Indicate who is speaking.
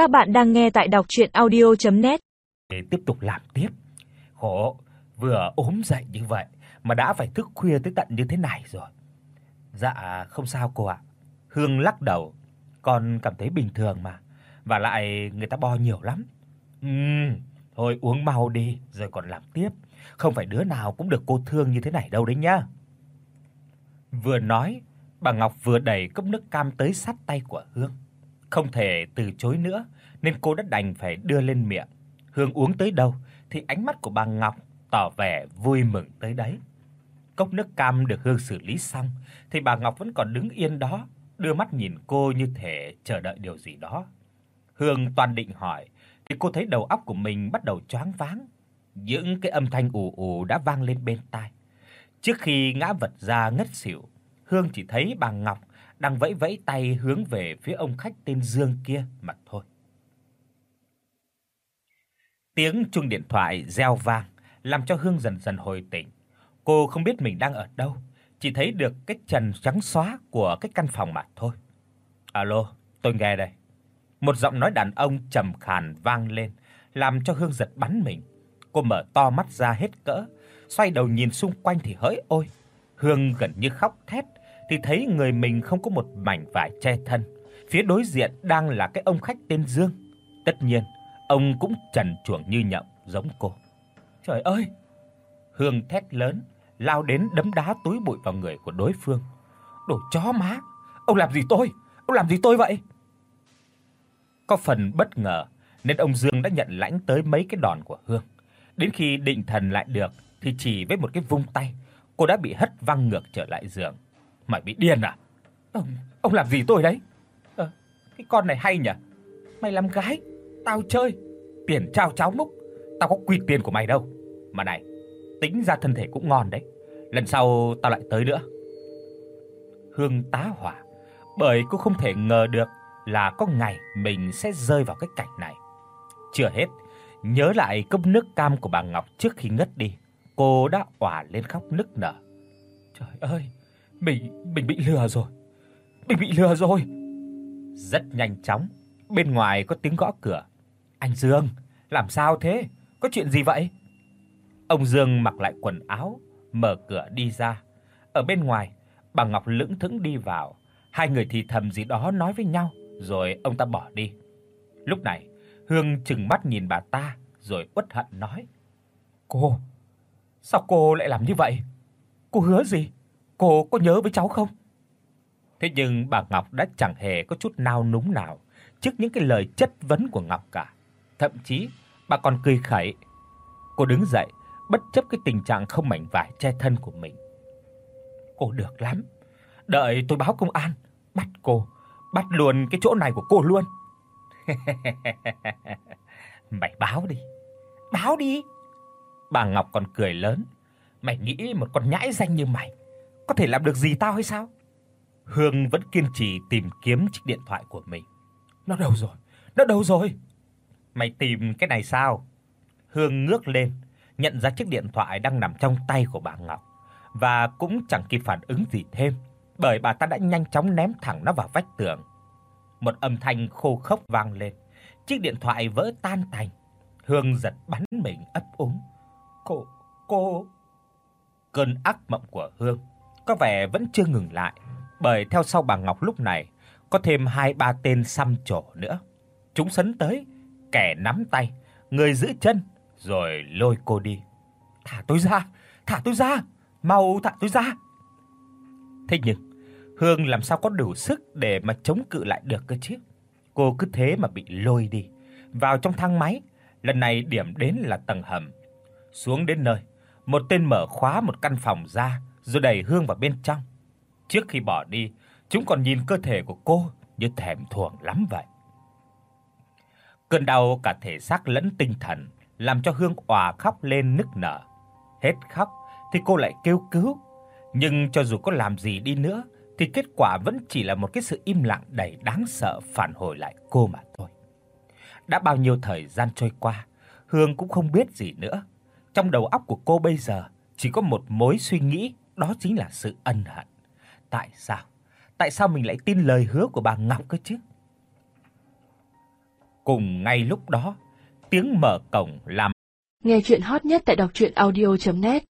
Speaker 1: Các bạn đang nghe tại đọc audio net
Speaker 2: Để tiếp tục làm tiếp. Khổ, vừa ốm dậy như vậy mà đã phải thức khuya tới tận như thế này rồi. Dạ không sao cô ạ. Hương lắc đầu, con cảm thấy bình thường mà, và lại người ta bo nhiều lắm. Ừm, thôi uống mau đi rồi còn làm tiếp, không phải đứa nào cũng được cô thương như thế này đâu đấy nhá. Vừa nói, bà Ngọc vừa đẩy cốc nước cam tới sát tay của Hương. Không thể từ chối nữa nên cô đã đành phải đưa lên miệng. Hương uống tới đâu thì ánh mắt của bà Ngọc tỏ vẻ vui mừng tới đấy. Cốc nước cam được Hương xử lý xong thì bà Ngọc vẫn còn đứng yên đó, đưa mắt nhìn cô như thể chờ đợi điều gì đó. Hương toàn định hỏi thì cô thấy đầu óc của mình bắt đầu choáng váng. Những cái âm thanh ù ù đã vang lên bên tai. Trước khi ngã vật ra ngất xỉu, Hương chỉ thấy bà Ngọc đang vẫy vẫy tay hướng về phía ông khách tên Dương kia mà thôi. Tiếng chuông điện thoại reo vang, làm cho Hương dần dần hồi tỉnh. Cô không biết mình đang ở đâu, chỉ thấy được cái trần trắng xóa của cái căn phòng mà thôi. "Alo, tôi nghe đây." Một giọng nói đàn ông trầm khàn vang lên, làm cho Hương giật bắn mình. Cô mở to mắt ra hết cỡ, xoay đầu nhìn xung quanh thì hỡi ôi, Hương gần như khóc thét thì thấy người mình không có một mảnh vải che thân. Phía đối diện đang là cái ông khách tên Dương. Tất nhiên, ông cũng trần truồng như nhộng giống cô. Trời ơi! Hương thét lớn, lao đến đấm đá túi bụi vào người của đối phương. Đồ chó má, ông làm gì tôi? Ông làm gì tôi vậy? Có phần bất ngờ nên ông Dương đã nhận lãnh tới mấy cái đòn của Hương. Đến khi định thần lại được thì chỉ với một cái vung tay, cô đã bị hất văng ngược trở lại giường. Mày bị điên à? Ông ông làm gì tôi đấy? Ờ, cái con này hay nhỉ? Mày làm gái, tao chơi, tiền trao cháo múc, tao có quy tiền của mày đâu. Mà này, tính ra thân thể cũng ngon đấy. Lần sau tao lại tới nữa. Hương tá hỏa, bởi cô không thể ngờ được là có ngày mình sẽ rơi vào cái cảnh này. Chưa hết, nhớ lại cốc nước cam của bà Ngọc trước khi ngất đi, cô đã òa lên khóc nức nở. Trời ơi, mình mình bị lừa rồi. Mình bị lừa rồi. Rất nhanh chóng, bên ngoài có tiếng gõ cửa. "Anh Dương, làm sao thế? Có chuyện gì vậy?" Ông Dương mặc lại quần áo, mở cửa đi ra. Ở bên ngoài, bà Ngọc lững thững đi vào, hai người thì thầm gì đó nói với nhau, rồi ông ta bỏ đi. Lúc này, Hương trừng mắt nhìn bà ta, rồi uất hận nói: "Cô, sao cô lại làm như vậy? Cô hứa gì? Cô có nhớ với cháu không?" Thế nhưng bà Ngọc đã chẳng hề có chút nao núng nào trước những cái lời chất vấn của Ngọc cả. Thậm chí, bà còn cười khẩy. Cô đứng dậy, bất chấp cái tình trạng không mảnh vải che thân của mình. "Cô được lắm. Đợi tôi báo công an, bắt cô, bắt luôn cái chỗ này của cô luôn." Mày báo đi. Báo đi. Bà Ngọc còn cười lớn. Mày nghĩ một con nhãi danh như mày có thể làm được gì tao hay sao? Hương vẫn kiên trì tìm kiếm chiếc điện thoại của mình. Nó đâu rồi? Nó đâu rồi? Mày tìm cái này sao? Hương ngước lên, nhận ra chiếc điện thoại đang nằm trong tay của bà Ngọc và cũng chẳng kịp phản ứng gì thêm, bởi bà ta đã nhanh chóng ném thẳng nó vào vách tường. Một âm thanh khô khốc vang lên, chiếc điện thoại vỡ tan tành. Hương giật bắn mình ấp úng. "Cô, cô." Cơn ác mộng của Hương có vẻ vẫn chưa ngừng lại, bởi theo sau bà Ngọc lúc này có thêm hai ba tên xăm trổ nữa. Chúng sấn tới, kẻ nắm tay, người giữ chân rồi lôi cô đi. "Thả tôi ra, thả tôi ra, mau thả tôi ra." Thế nhưng Hương làm sao có đủ sức để mà chống cự lại được cơ chứ? Cô cứ thế mà bị lôi đi, vào trong thang máy, lần này điểm đến là tầng hầm. Xuống đến nơi, một tên mở khóa một căn phòng ra, rồi đẩy Hương vào bên trong. Trước khi bỏ đi, chúng còn nhìn cơ thể của cô như thèm thuồng lắm vậy. Cơn đau cả thể xác lẫn tinh thần làm cho Hương òa khóc lên nức nở. Hết khóc thì cô lại kêu cứu, nhưng cho dù có làm gì đi nữa thì kết quả vẫn chỉ là một cái sự im lặng đầy đáng sợ phản hồi lại cô mà thôi. Đã bao nhiêu thời gian trôi qua, Hương cũng không biết gì nữa. Trong đầu óc của cô bây giờ chỉ có một mối suy nghĩ, đó chính là sự ân hận. Tại sao? Tại sao mình lại tin lời hứa của bà Ngọc cơ chứ? Cùng ngay lúc đó, tiếng mở cổng làm
Speaker 3: Nghe truyện hot nhất tại doctruyenaudio.net